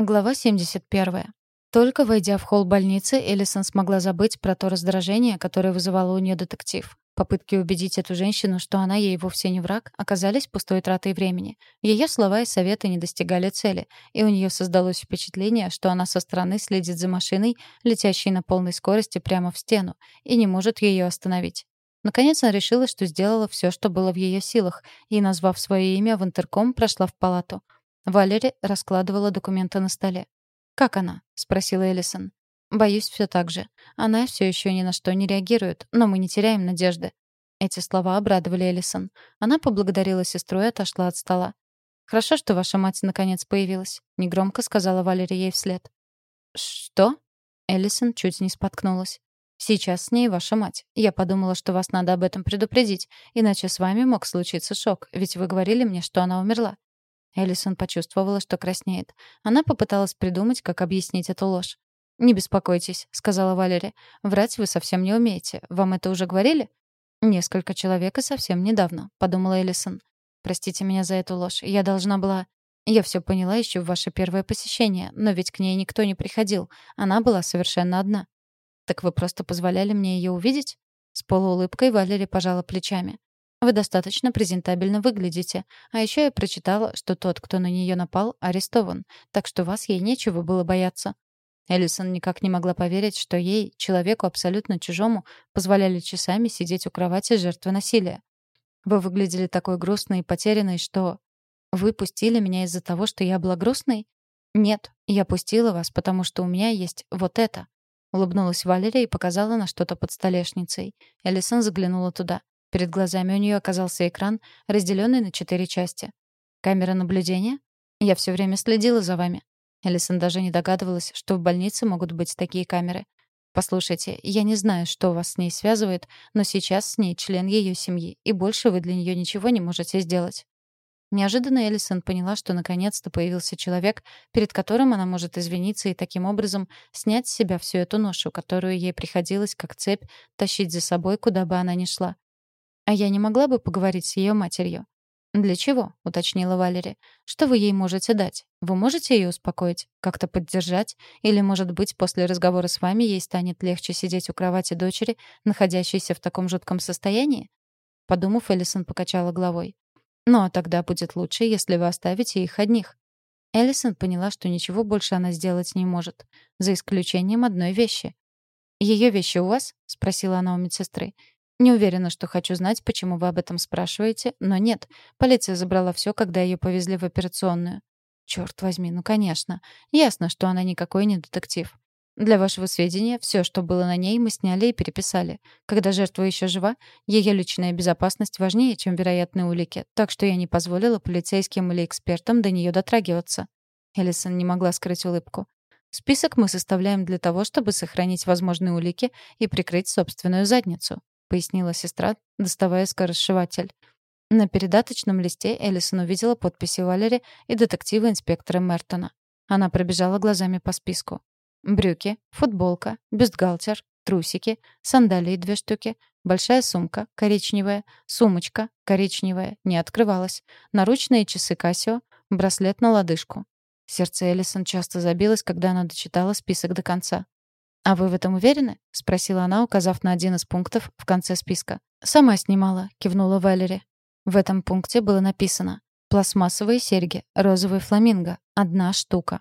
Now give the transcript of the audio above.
Глава 71. Только войдя в холл больницы, Эллисон смогла забыть про то раздражение, которое вызывало у нее детектив. Попытки убедить эту женщину, что она ей вовсе не враг, оказались пустой тратой времени. Ее слова и советы не достигали цели, и у нее создалось впечатление, что она со стороны следит за машиной, летящей на полной скорости прямо в стену, и не может ее остановить. Наконец она решила, что сделала все, что было в ее силах, и, назвав свое имя в интерком, прошла в палату — Валери раскладывала документы на столе. «Как она?» — спросила Эллисон. «Боюсь, все так же. Она все еще ни на что не реагирует, но мы не теряем надежды». Эти слова обрадовали Эллисон. Она поблагодарила сестру и отошла от стола. «Хорошо, что ваша мать наконец появилась», — негромко сказала Валерия ей вслед. «Что?» Эллисон чуть не споткнулась. «Сейчас с ней ваша мать. Я подумала, что вас надо об этом предупредить, иначе с вами мог случиться шок, ведь вы говорили мне, что она умерла. Эллисон почувствовала, что краснеет. Она попыталась придумать, как объяснить эту ложь. «Не беспокойтесь», — сказала Валерия. «Врать вы совсем не умеете. Вам это уже говорили?» «Несколько человек и совсем недавно», — подумала Эллисон. «Простите меня за эту ложь. Я должна была...» «Я все поняла еще в ваше первое посещение, но ведь к ней никто не приходил. Она была совершенно одна». «Так вы просто позволяли мне ее увидеть?» С полуулыбкой Валерия пожала плечами. Вы достаточно презентабельно выглядите. А еще я прочитала, что тот, кто на нее напал, арестован. Так что вас ей нечего было бояться. Эллисон никак не могла поверить, что ей, человеку абсолютно чужому, позволяли часами сидеть у кровати жертвы насилия. Вы выглядели такой грустной и потерянной, что... Вы пустили меня из-за того, что я была грустной? Нет, я пустила вас, потому что у меня есть вот это. Улыбнулась Валерия и показала на что-то под столешницей. Эллисон заглянула туда. Перед глазами у нее оказался экран, разделенный на четыре части. «Камера наблюдения? Я все время следила за вами». Элисон даже не догадывалась, что в больнице могут быть такие камеры. «Послушайте, я не знаю, что вас с ней связывает, но сейчас с ней член ее семьи, и больше вы для нее ничего не можете сделать». Неожиданно Элисон поняла, что наконец-то появился человек, перед которым она может извиниться и таким образом снять с себя всю эту ношу, которую ей приходилось, как цепь, тащить за собой, куда бы она ни шла. А я не могла бы поговорить с ее матерью? «Для чего?» — уточнила Валери. «Что вы ей можете дать? Вы можете ее успокоить? Как-то поддержать? Или, может быть, после разговора с вами ей станет легче сидеть у кровати дочери, находящейся в таком жутком состоянии?» Подумав, Эллисон покачала головой. «Ну, а тогда будет лучше, если вы оставите их одних». Эллисон поняла, что ничего больше она сделать не может, за исключением одной вещи. «Ее вещи у вас?» — спросила она у медсестры. Не уверена, что хочу знать, почему вы об этом спрашиваете, но нет. Полиция забрала все, когда ее повезли в операционную. Черт возьми, ну конечно. Ясно, что она никакой не детектив. Для вашего сведения, все, что было на ней, мы сняли и переписали. Когда жертва еще жива, ее личная безопасность важнее, чем вероятные улики, так что я не позволила полицейским или экспертам до нее дотрагиваться. Элисон не могла скрыть улыбку. Список мы составляем для того, чтобы сохранить возможные улики и прикрыть собственную задницу. — пояснила сестра, доставая скоросшиватель. На передаточном листе Эллисон увидела подписи Валери и детектива-инспектора Мертона. Она пробежала глазами по списку. Брюки, футболка, бюстгальтер, трусики, сандалии две штуки, большая сумка, коричневая, сумочка, коричневая, не открывалась, наручные часы Casio, браслет на лодыжку. Сердце Эллисон часто забилось, когда она дочитала список до конца. «А вы в этом уверены?» — спросила она, указав на один из пунктов в конце списка. «Сама снимала», — кивнула Валери. В этом пункте было написано «Пластмассовые серьги, розовый фламинго, одна штука,